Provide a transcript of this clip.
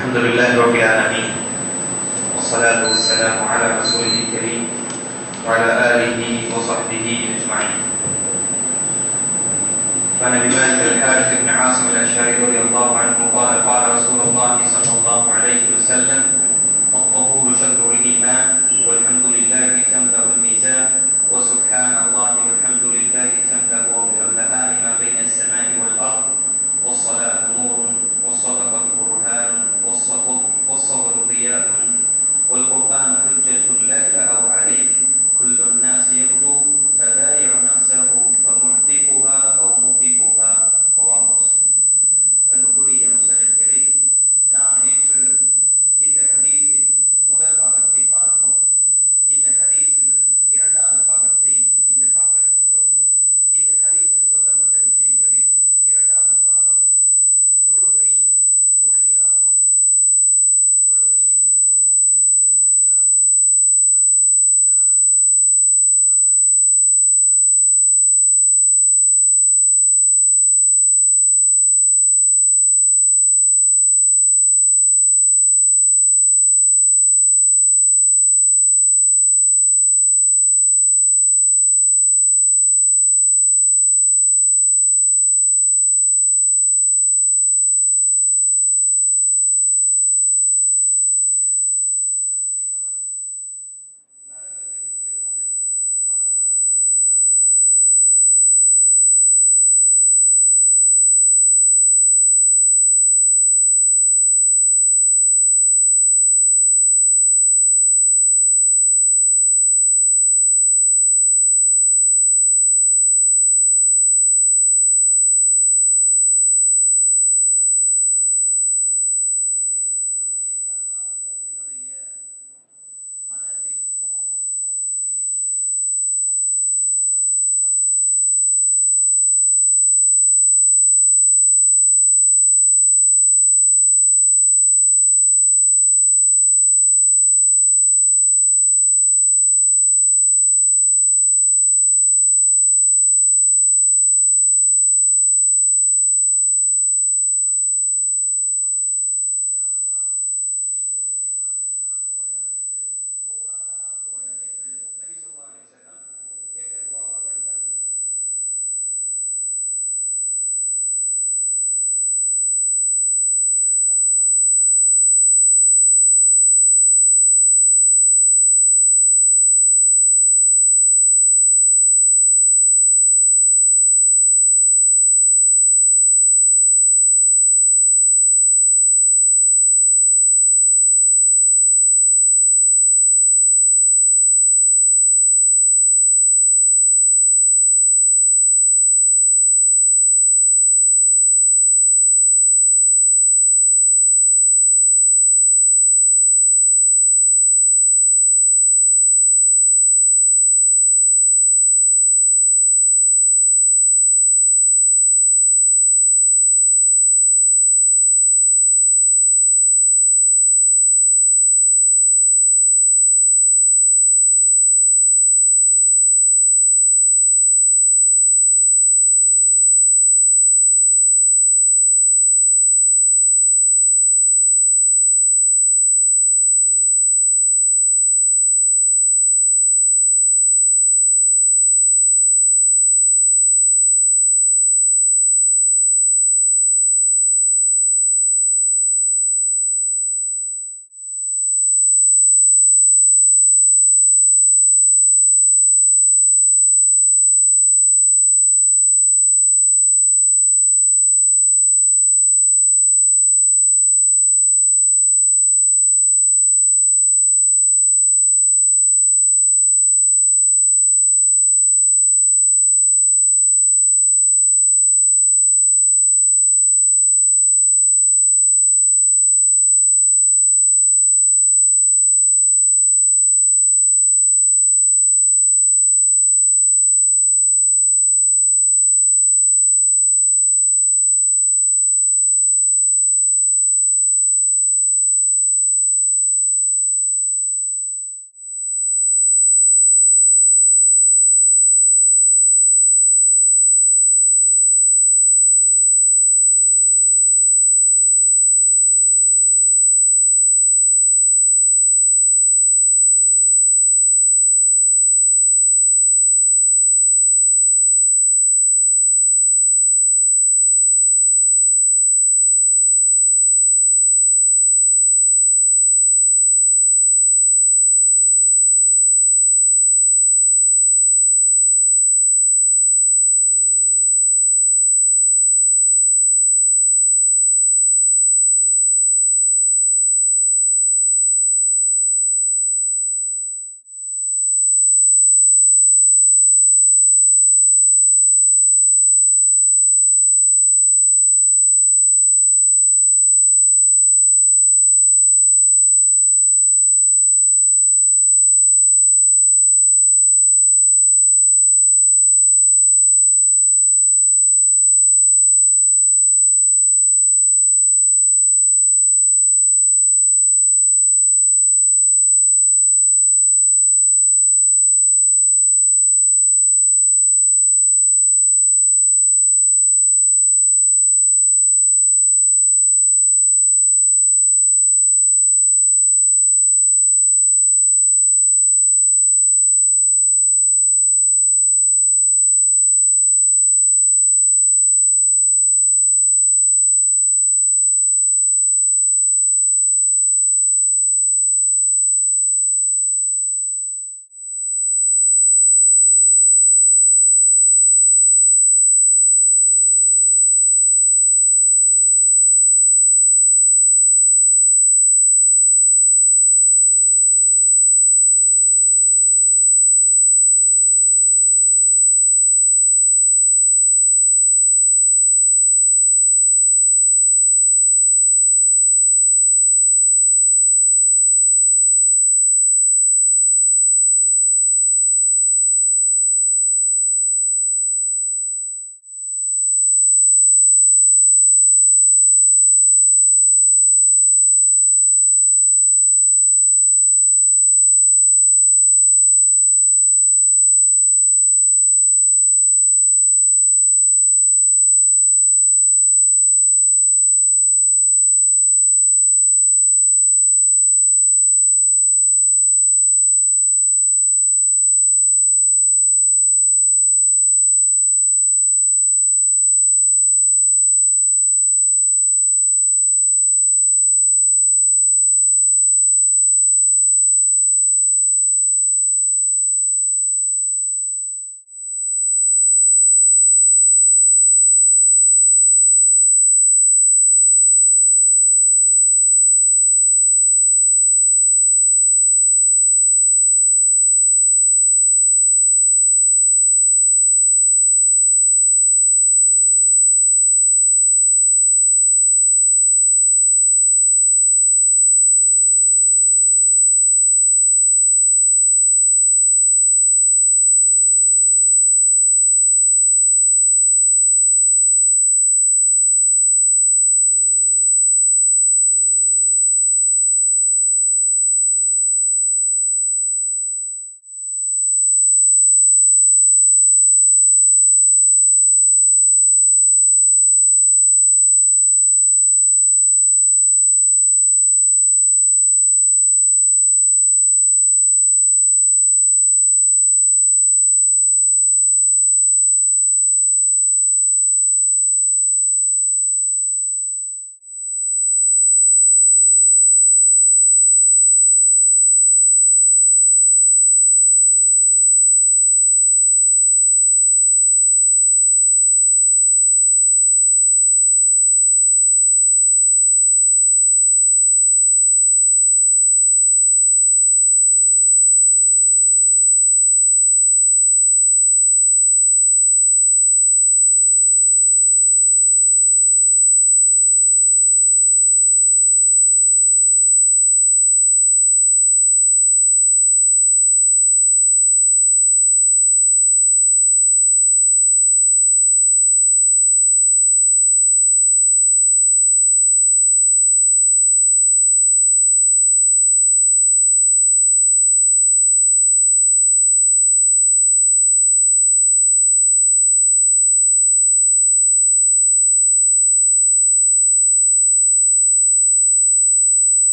الحمد لله رب العالمين والصلاة والسلام على رسوله الكريم وعلى آله وصحبه